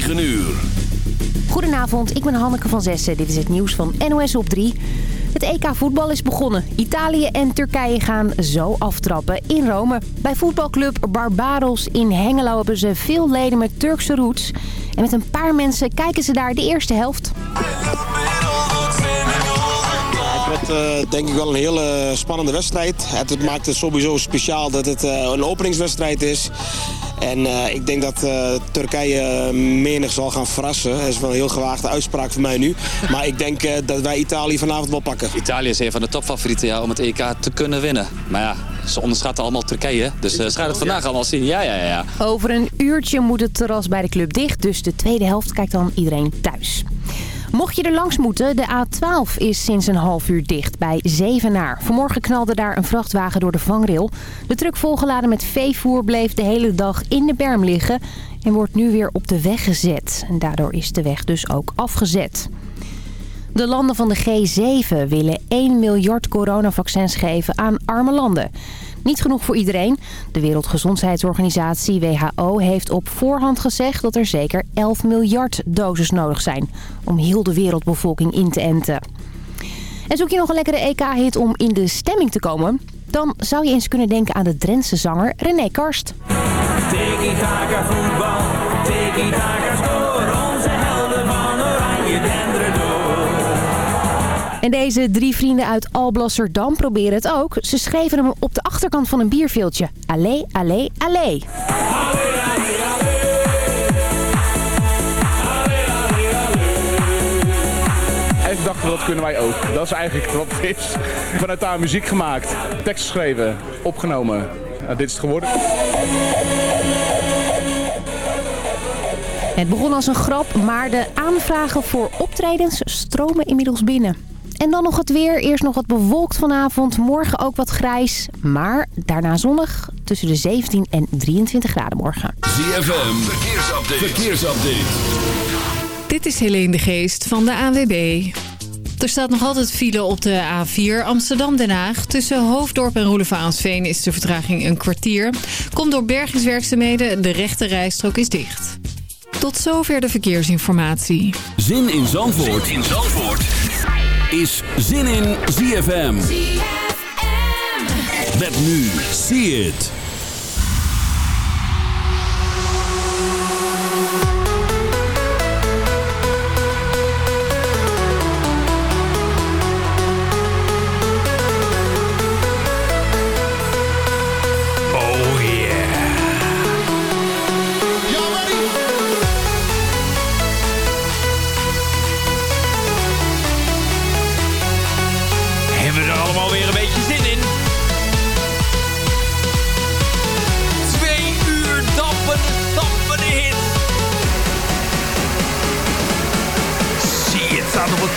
9 uur. Goedenavond, ik ben Hanneke van Zessen. Dit is het nieuws van NOS op 3. Het EK voetbal is begonnen. Italië en Turkije gaan zo aftrappen in Rome. Bij voetbalclub Barbaros in Hengelo hebben ze veel leden met Turkse roots. En met een paar mensen kijken ze daar de eerste helft. Het wordt uh, denk ik wel een hele spannende wedstrijd. Het maakt het sowieso speciaal dat het uh, een openingswedstrijd is. En uh, ik denk dat uh, Turkije menig zal gaan verrassen. Dat is wel een heel gewaagde uitspraak voor mij nu. Maar ik denk uh, dat wij Italië vanavond wel pakken. Italië is een van de topfavorieten ja, om het EK te kunnen winnen. Maar ja, ze onderschatten allemaal Turkije. Dus ze gaan het vandaag allemaal zien. Ja, ja, ja. Over een uurtje moet het terras bij de club dicht. Dus de tweede helft kijkt dan iedereen thuis. Mocht je er langs moeten, de A12 is sinds een half uur dicht bij Zevenaar. Vanmorgen knalde daar een vrachtwagen door de vangrail. De truck volgeladen met veevoer bleef de hele dag in de berm liggen... en wordt nu weer op de weg gezet. En daardoor is de weg dus ook afgezet. De landen van de G7 willen 1 miljard coronavaccins geven aan arme landen. Niet genoeg voor iedereen. De Wereldgezondheidsorganisatie WHO heeft op voorhand gezegd dat er zeker 11 miljard doses nodig zijn om heel de wereldbevolking in te enten. En zoek je nog een lekkere EK-hit om in de stemming te komen? Dan zou je eens kunnen denken aan de Drentse zanger René Karst. En deze drie vrienden uit Alblasserdam proberen het ook. Ze schreven hem op de achterkant van een bierveeltje. Allee, allee, allee. Eigenlijk dachten we, dat kunnen wij ook. Dat is eigenlijk wat het is. Vanuit daar muziek gemaakt, tekst geschreven, opgenomen. Nou, dit is het geworden. Het begon als een grap, maar de aanvragen voor optredens stromen inmiddels binnen. En dan nog het weer. Eerst nog wat bewolkt vanavond. Morgen ook wat grijs. Maar daarna zonnig. Tussen de 17 en 23 graden morgen. ZFM. Verkeersupdate. Verkeersupdate. Dit is Helene de Geest van de ANWB. Er staat nog altijd file op de A4 Amsterdam-Den Haag. Tussen Hoofddorp en Roelevaansveen is de vertraging een kwartier. Komt door bergingswerkzaamheden. De rechte rijstrook is dicht. Tot zover de verkeersinformatie. Zin in Zandvoort. Zin in Zandvoort is zin in ZFM. Met nu, see it.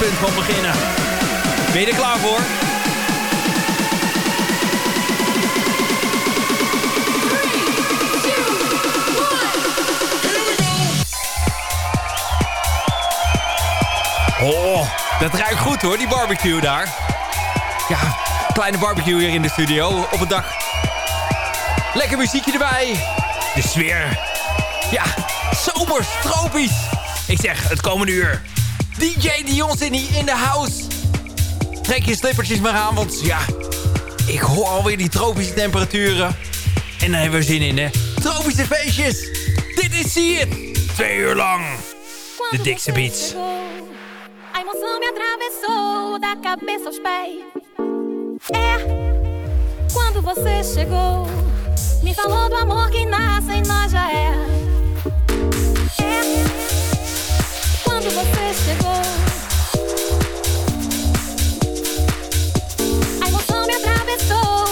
Punt van beginnen. Ben je er klaar voor? Oh, dat ruikt goed hoor, die barbecue daar. Ja, kleine barbecue hier in de studio, op het dak. Lekker muziekje erbij. De sfeer. Ja, zomers, tropisch. Ik zeg, het komende uur. DJ Dion Sydney in de house. Trek je slippertjes maar aan, want ja... Ik hoor alweer die tropische temperaturen. En daar hebben we zin in, hè. Tropische feestjes. Dit is See It. Twee uur lang. De dikste beats. A emoção me atravessou da cabeça aos pés. É, quando você chegou, me falou do amor que nasce em nós já é. É, você chegou, a emoção me atravessou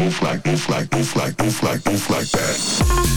move like, move like, move like, move like, move like that.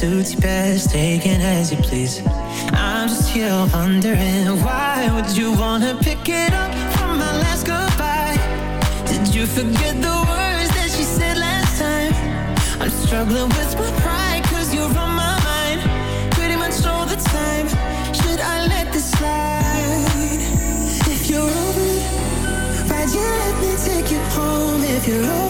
suits you best, taken as you please. I'm just here wondering why would you wanna pick it up from my last goodbye? Did you forget the words that she said last time? I'm struggling with my pride, cause you're on my mind pretty much all the time. Should I let this slide? If you're over, why'd you let me take you home if you're over?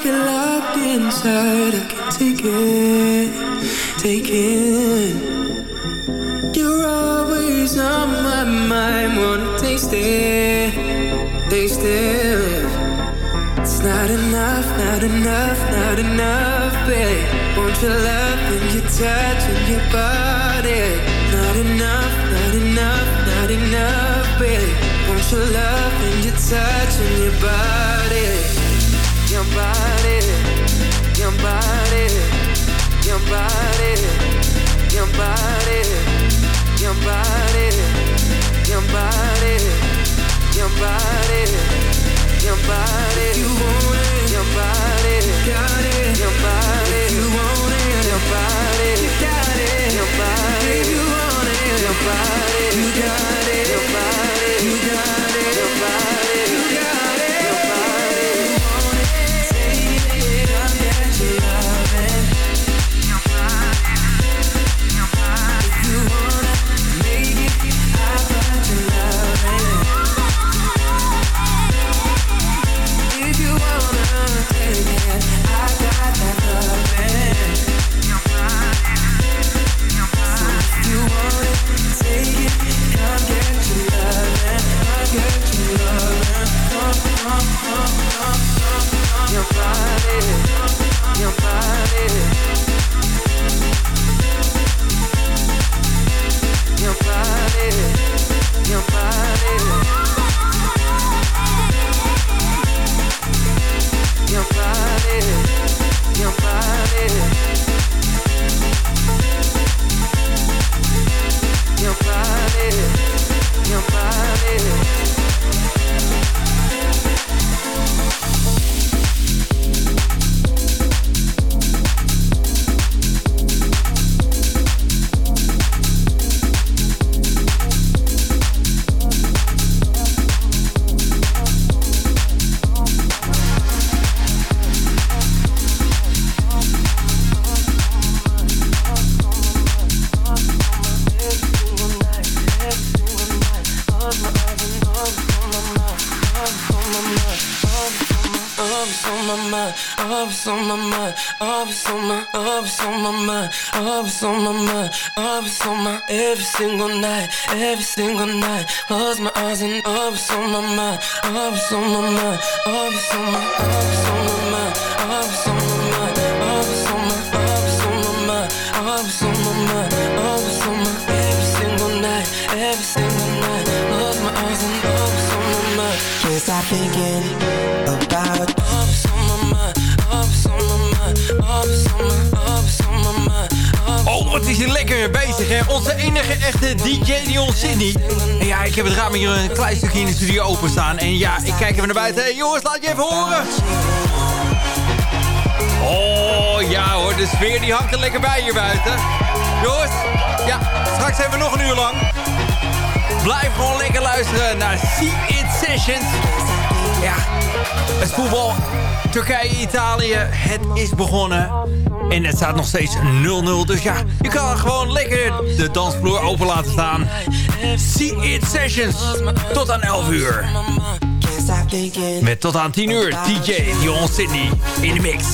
Keep it locked inside. I can take it, take it. You're always on my mind. Wanna taste it, taste it. It's not enough, not enough, not enough, babe. Won't you love and your touch and your body. Not enough, not enough, not enough, babe. Won't you love and your touch and your body. You got it. You got it. You got it. Mind, always on my every single night, every single night. Close my eyes and always on my mind, always on my mind, always on my, always on my mind, always on my mind, bezig, hè? Onze enige echte DJ Dion Sydney. En ja, ik heb het raam hier een klein stukje in de studio openstaan. En ja, ik kijk even naar buiten. Hey, jongens, laat je even horen. Oh, ja hoor, de sfeer die hangt er lekker bij hier buiten. Jongens, ja, straks hebben we nog een uur lang. Blijf gewoon lekker luisteren naar See It Sessions. Ja, het voetbal Turkije-Italië, het is begonnen. En het staat nog steeds 0-0. Dus ja, je kan gewoon lekker de dansvloer open laten staan. See It Sessions. Tot aan 11 uur. Met tot aan 10 uur DJ Dion Sydney in de mix.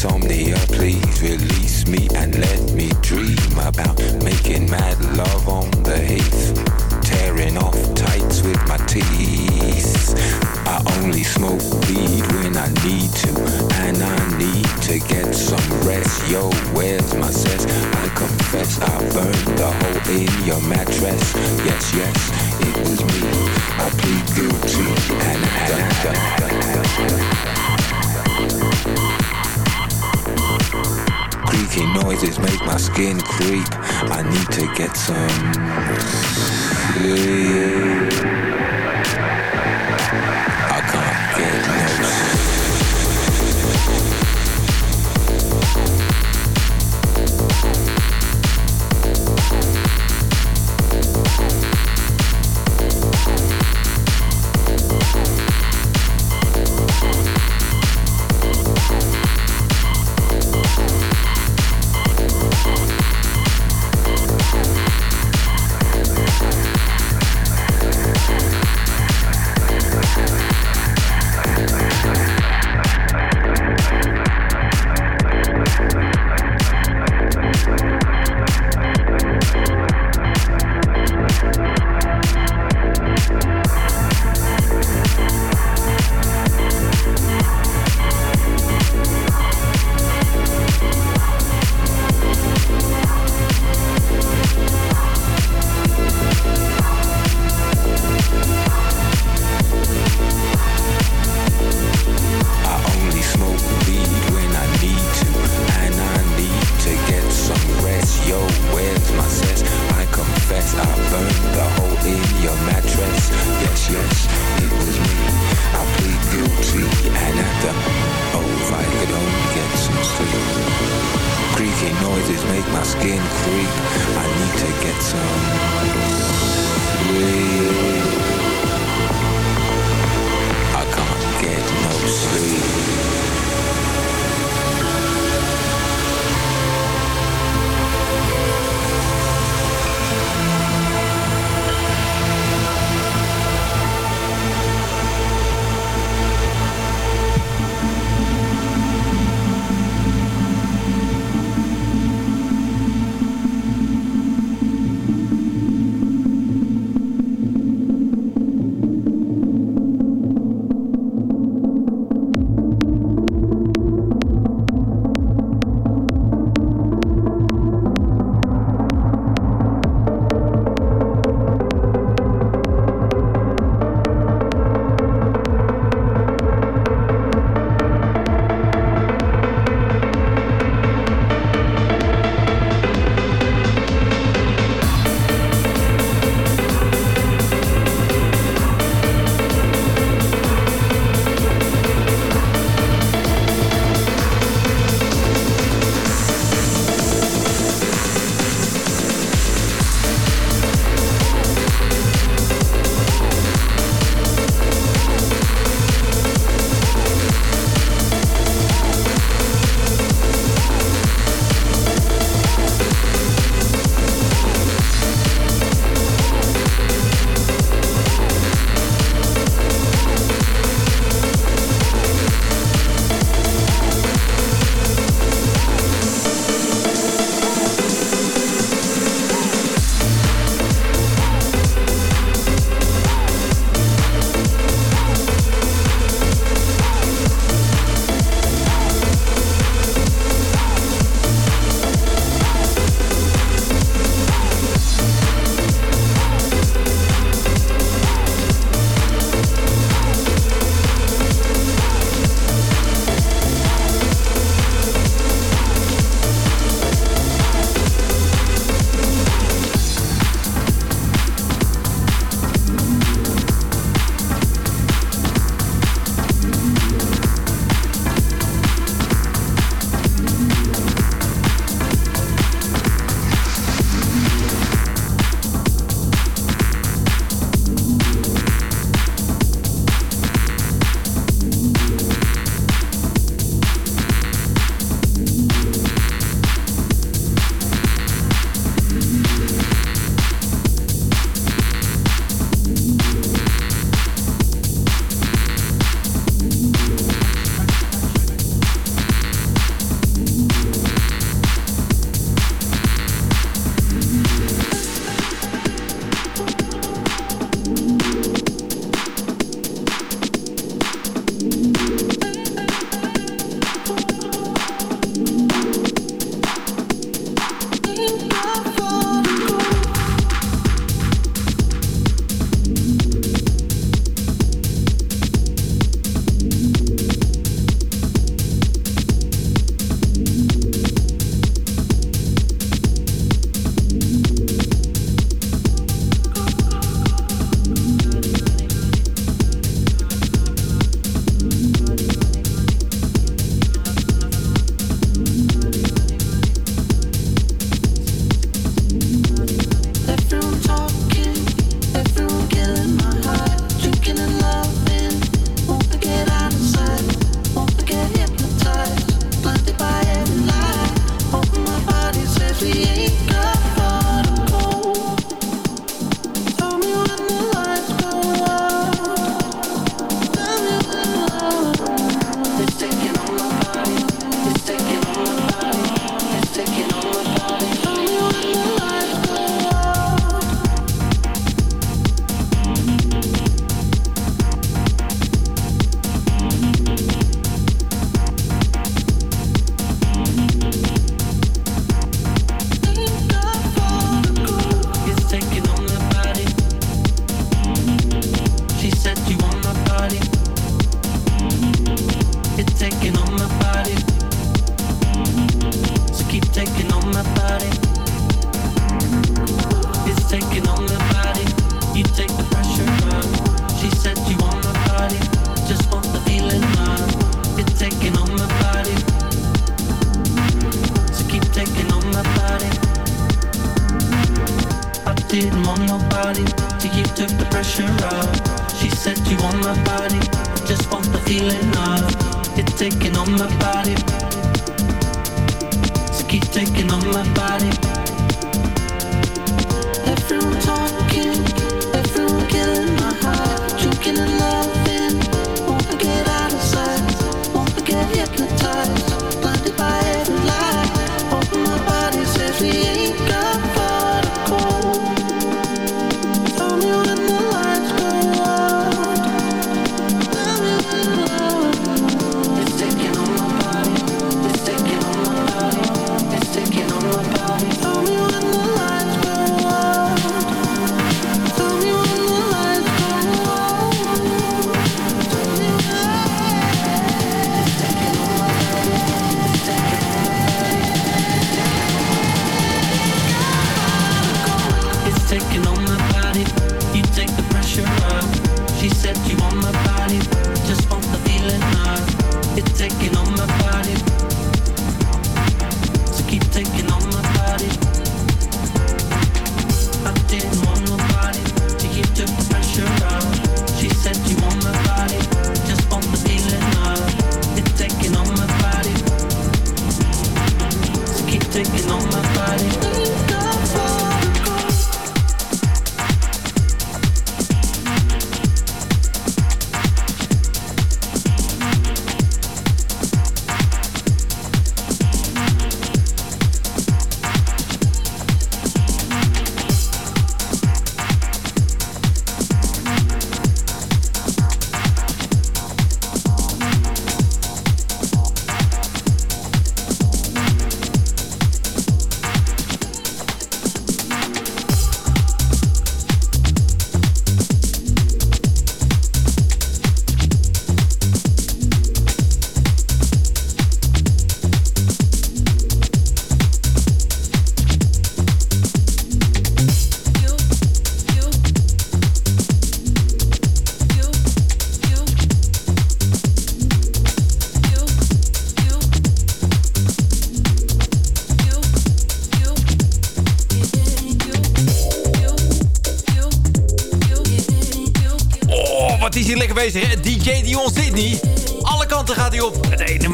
Insomnia, please release me and let me dream about making mad love on the heath. Tearing off tights with my teeth. I only smoke weed when I need to, and I need to get some rest. Yo, where's my cess? I confess I burned the hole in your mattress. Yes, yes, it was me. I plead guilty, and Creaky noises make my skin creep. I need to get some sleep. I need to get some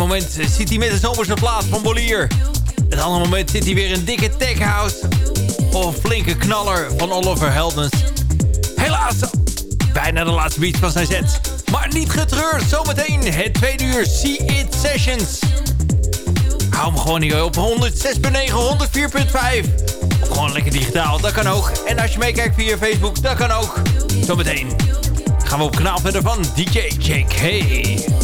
moment zit hij met een zomerse plaat van Bolier. Het andere moment zit hij weer in dikke tech house. Of een flinke knaller van Oliver Heldens. Helaas, bijna de laatste beat van zijn set. Maar niet getreurd, zometeen het tweede uur See It Sessions. Hou hem gewoon hier op 106.9, 104.5. Of gewoon lekker digitaal, dat kan ook. En als je meekijkt via Facebook, dat kan ook. Zometeen gaan we op kanaal verder van DJ Jake. Hey.